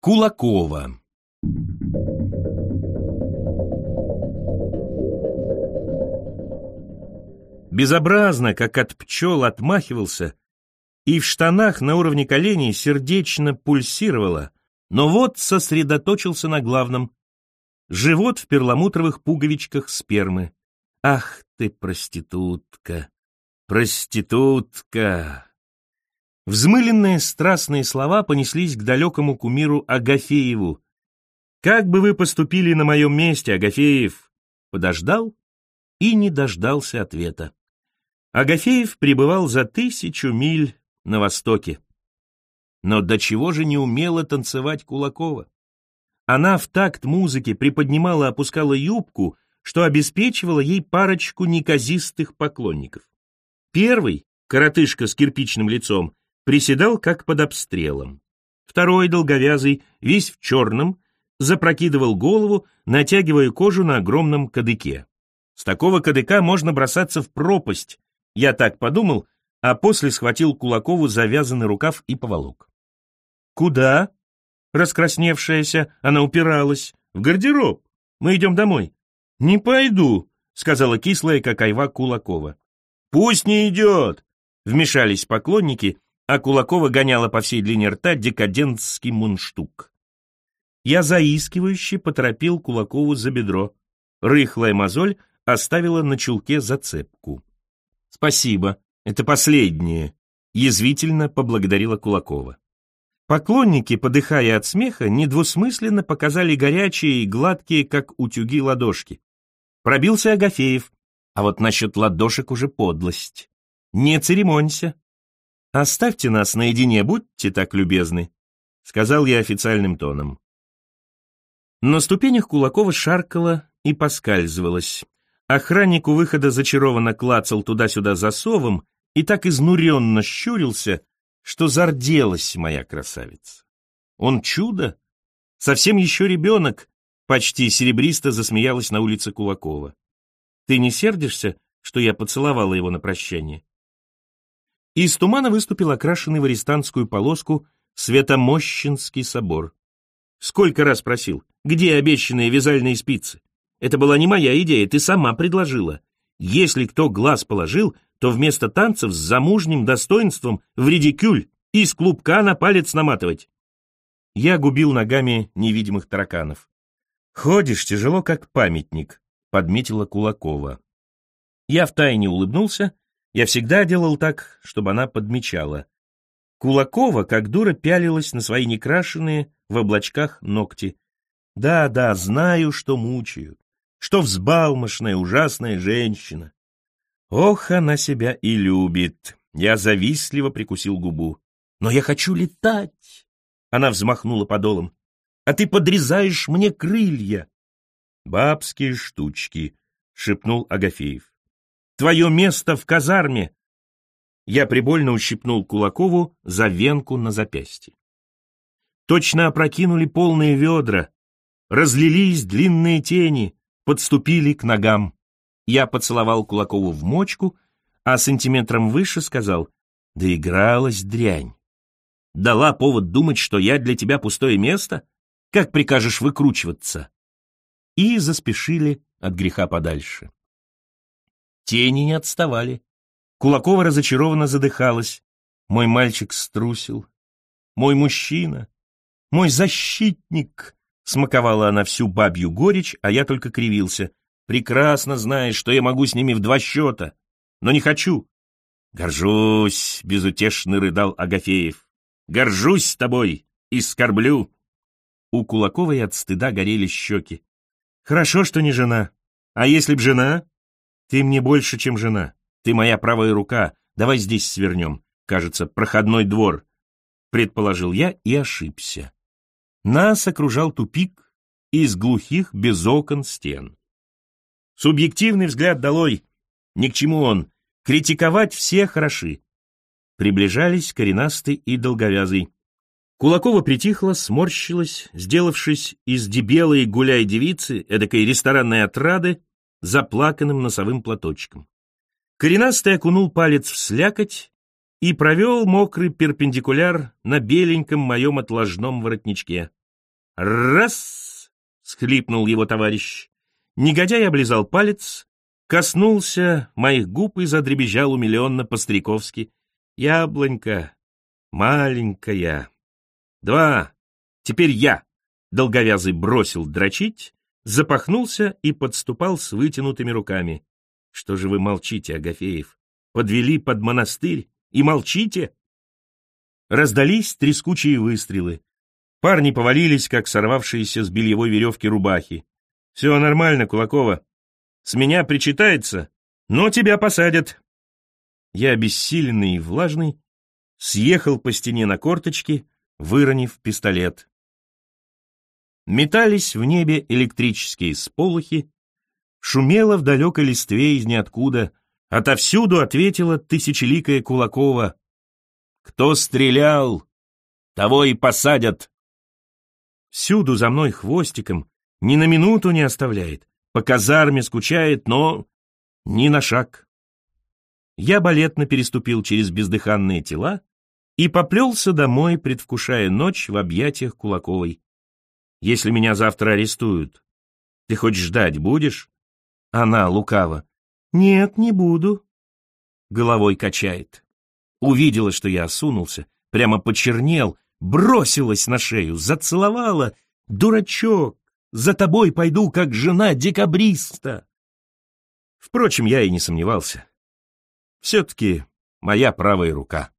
Кулакова Безобразно, как от пчел отмахивался, и в штанах на уровне коленей сердечно пульсировало, но вот сосредоточился на главном. Живот в перламутровых пуговичках спермы. Ах ты, проститутка, проститутка! Взмыленные страстные слова понеслись к далекому кумиру Агафееву. «Как бы вы поступили на моем месте, Агафеев?» Подождал и не дождался ответа. Агафеев пребывал за тысячу миль на востоке. Но до чего же не умела танцевать Кулакова? Она в такт музыки приподнимала-опускала юбку, что обеспечивало ей парочку неказистых поклонников. Первый, коротышка с кирпичным лицом, приседал как под обстрелом. Второй, долговязый, весь в черном, запрокидывал голову, натягивая кожу на огромном кадыке. С такого кадыка можно бросаться в пропасть. Я так подумал, а после схватил Кулакову завязанный рукав и поволок. «Куда?» Раскрасневшаяся, она упиралась. «В гардероб. Мы идем домой». «Не пойду», — сказала кислая, как айва Кулакова. «Пусть не идет», — вмешались поклонники, а Кулакова гоняла по всей длине рта декадентский мундштук. Я заискивающе поторопил Кулакову за бедро. Рыхлая мозоль оставила на чулке зацепку. «Спасибо, это последнее», — язвительно поблагодарила Кулакова. Поклонники, подыхая от смеха, недвусмысленно показали горячие и гладкие, как утюги, ладошки. Пробился Агафеев, а вот насчет ладошек уже подлость. Не церемонься, «Оставьте нас наедине, будьте так любезны», — сказал я официальным тоном. На ступенях Кулакова шаркала и поскальзывалась. Охранник у выхода зачарованно клацал туда-сюда засовом и так изнуренно щурился, что зарделась моя красавица. Он чудо? Совсем еще ребенок, почти серебристо засмеялась на улице Кулакова. Ты не сердишься, что я поцеловала его на прощание? Из тумана выступил окрашенный в арестантскую полоску Светомощинский собор. Сколько раз просил, где обещанные вязальные спицы? Это была не моя идея, ты сама предложила. Если кто глаз положил, то вместо танцев с замужним достоинством в редикюль из клубка на палец наматывать. Я губил ногами невидимых тараканов. «Ходишь тяжело, как памятник», — подметила Кулакова. Я втайне улыбнулся я всегда делал так, чтобы она подмечала. Кулакова, как дура, пялилась на свои некрашенные в облачках ногти. Да, да, знаю, что мучают, что взбалмошная, ужасная женщина. Ох, она себя и любит. Я завистливо прикусил губу. Но я хочу летать. Она взмахнула подолом. А ты подрезаешь мне крылья. Бабские штучки, шепнул Агафеев. Твое место в казарме!» Я прибольно ущипнул Кулакову за венку на запястье. Точно опрокинули полные ведра, разлились длинные тени, подступили к ногам. Я поцеловал Кулакову в мочку, а сантиметром выше сказал, «Доигралась дрянь. Дала повод думать, что я для тебя пустое место? Как прикажешь выкручиваться?» И заспешили от греха подальше. Тени не отставали. Кулакова разочарованно задыхалась. Мой мальчик струсил. Мой мужчина. Мой защитник. Смаковала она всю бабью горечь, а я только кривился. Прекрасно знаешь, что я могу с ними в два счета. Но не хочу. Горжусь, безутешно рыдал Агафеев. Горжусь тобой и скорблю. У Кулаковой от стыда горели щеки. Хорошо, что не жена. А если б жена? Ты мне больше, чем жена. Ты моя правая рука. Давай здесь свернем. Кажется, проходной двор. Предположил я и ошибся. Нас окружал тупик из глухих, без окон стен. Субъективный взгляд долой. Ни к чему он. Критиковать все хороши. Приближались коренастый и долговязый. Кулакова притихла, сморщилась, сделавшись из дебелой гуляй девицы, эдакой ресторанной отрады, заплаканным носовым платочком. Коренастый окунул палец в слякоть и провел мокрый перпендикуляр на беленьком моем отложном воротничке. «Раз!» — схлипнул его товарищ. Негодяй облизал палец, коснулся моих губ и задребезжал умиленно по-стариковски. «Яблонька, маленькая». «Два! Теперь я!» Долговязый бросил дрочить, запахнулся и подступал с вытянутыми руками. «Что же вы молчите, Агафеев? Подвели под монастырь и молчите?» Раздались трескучие выстрелы. Парни повалились, как сорвавшиеся с бельевой веревки рубахи. «Все нормально, Кулакова. С меня причитается, но тебя посадят». Я, обессиленный и влажный, съехал по стене на корточки, выронив пистолет. Метались в небе электрические сполохи, шумело в далекой листве из ниоткуда, отовсюду ответила тысячеликая Кулакова. «Кто стрелял, того и посадят!» Всюду за мной хвостиком, ни на минуту не оставляет, по казарме скучает, но ни на шаг. Я балетно переступил через бездыханные тела и поплелся домой, предвкушая ночь в объятиях Кулаковой. Если меня завтра арестуют, ты хоть ждать будешь? Она лукаво. Нет, не буду. Головой качает. Увидела, что я осунулся, прямо почернел, бросилась на шею, зацеловала. «Дурачок, за тобой пойду, как жена декабриста!» Впрочем, я и не сомневался. Все-таки моя правая рука.